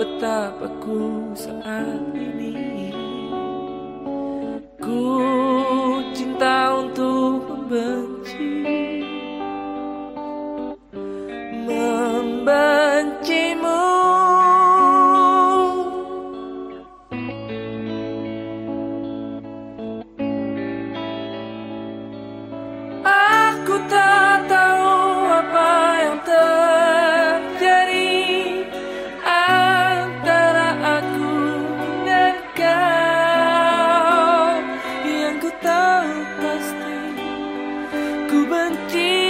betapa ku saat ini tahu pasti ku benci